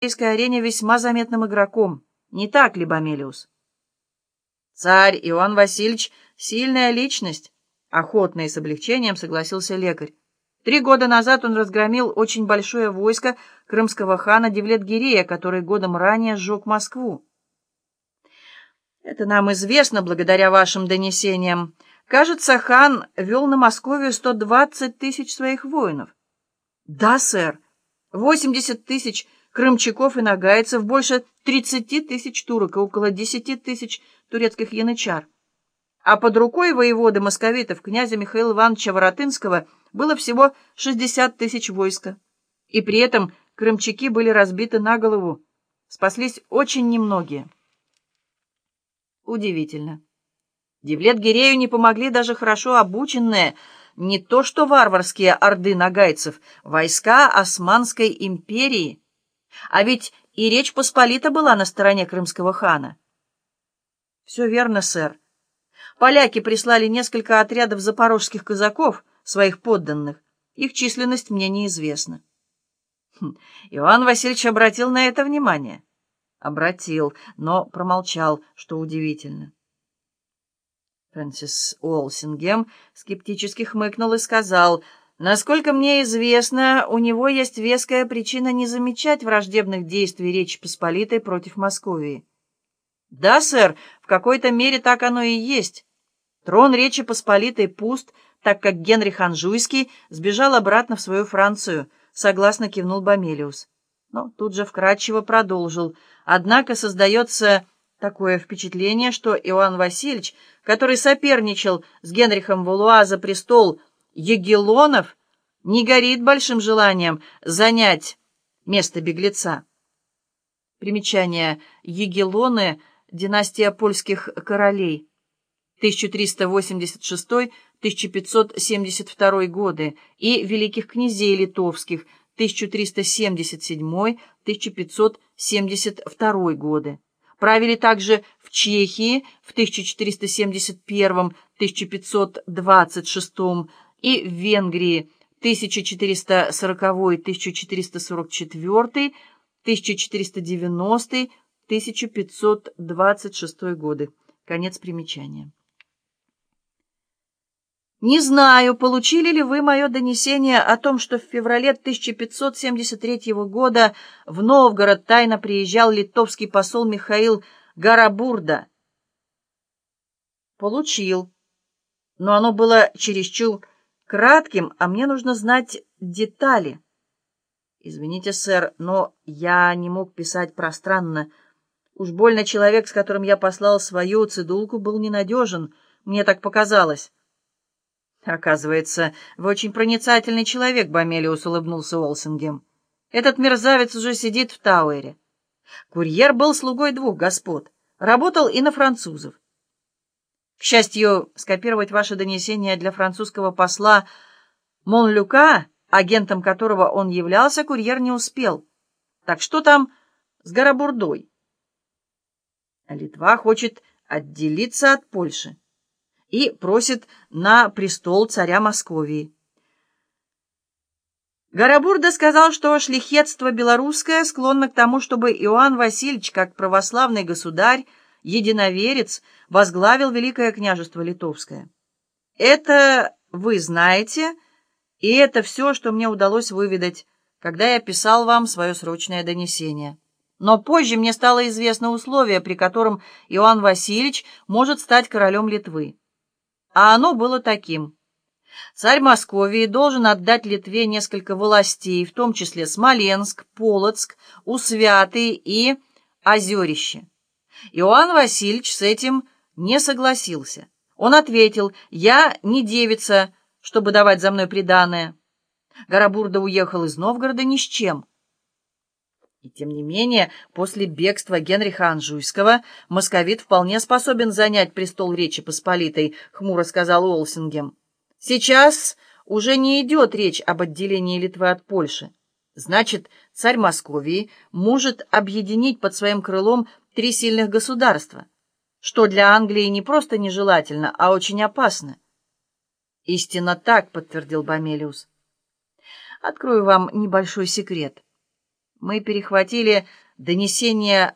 европейской арене весьма заметным игроком. Не так ли, Бомелиус? Царь Иоанн Васильевич — сильная личность, — охотно и с облегчением согласился лекарь. Три года назад он разгромил очень большое войско крымского хана Девлет-Гирея, который годом ранее сжег Москву. Это нам известно благодаря вашим донесениям. Кажется, хан вел на Московию 120 тысяч своих воинов. Да, сэр, 80 тысяч крымчаков и нагайцев, больше 30 тысяч турок и около 10 тысяч турецких янычар. А под рукой воеводы московитов князя Михаила Ивановича Воротынского было всего 60 тысяч войска. И при этом крымчаки были разбиты на голову. Спаслись очень немногие. Удивительно. Девлет-Гирею не помогли даже хорошо обученные, не то что варварские орды нагайцев, войска Османской империи. А ведь и Речь Посполита была на стороне крымского хана. Все верно, сэр. Поляки прислали несколько отрядов запорожских казаков, своих подданных. Их численность мне неизвестна. Хм, Иоанн Васильевич обратил на это внимание. Обратил, но промолчал, что удивительно. Фрэнсис Уолсингем скептически хмыкнул и сказал, «Насколько мне известно, у него есть веская причина не замечать враждебных действий Речи Посполитой против Московии». «Да, сэр, в какой-то мере так оно и есть. Трон Речи Посполитой пуст, так как Генрих Анжуйский сбежал обратно в свою Францию», — согласно кивнул Бомелиус. Но тут же вкратчиво продолжил. «Однако создается такое впечатление, что Иоанн Васильевич, который соперничал с Генрихом Валуа за престол Егелонов, не горит большим желанием занять место беглеца. Примечание. Егелоны — династия польских королей. 1386-1572 годы и великих князей литовских 1377-1572 годы. Правили также в Чехии в 1471-1526 и в Венгрии 1440-1444, 1490-1526 годы. Конец примечания. Не знаю, получили ли вы мое донесение о том, что в феврале 1573 года в Новгород тайно приезжал литовский посол Михаил Гарабурда. Получил. Но оно было чересчур кратким, а мне нужно знать детали. Извините, сэр, но я не мог писать пространно. Уж больно человек, с которым я послал свою цедулку, был ненадежен. Мне так показалось. «Оказывается, вы очень проницательный человек», — Бомелиус улыбнулся Олсингем. «Этот мерзавец уже сидит в Тауэре. Курьер был слугой двух господ, работал и на французов. К счастью, скопировать ваше донесение для французского посла Монлюка, агентом которого он являлся, курьер не успел. Так что там с Горобурдой?» Литва хочет отделиться от Польши и просит на престол царя Московии. Горобурда сказал, что шлихетство белорусское склонно к тому, чтобы Иоанн Васильевич, как православный государь, единоверец, возглавил Великое княжество Литовское. Это вы знаете, и это все, что мне удалось выведать, когда я писал вам свое срочное донесение. Но позже мне стало известно условие, при котором Иоанн Васильевич может стать королем Литвы. А оно было таким. Царь Московии должен отдать Литве несколько властей, в том числе Смоленск, Полоцк, Усвятый и Озерище. Иоанн Васильевич с этим не согласился. Он ответил, «Я не девица, чтобы давать за мной приданое». Горобурда уехал из Новгорода ни с чем. И тем не менее, после бегства Генриха Анжуйского московит вполне способен занять престол Речи Посполитой, хмуро сказал Олсингем. Сейчас уже не идет речь об отделении Литвы от Польши. Значит, царь Московии может объединить под своим крылом три сильных государства, что для Англии не просто нежелательно, а очень опасно. «Истинно так», — подтвердил Бомелиус. «Открою вам небольшой секрет». Мы перехватили донесение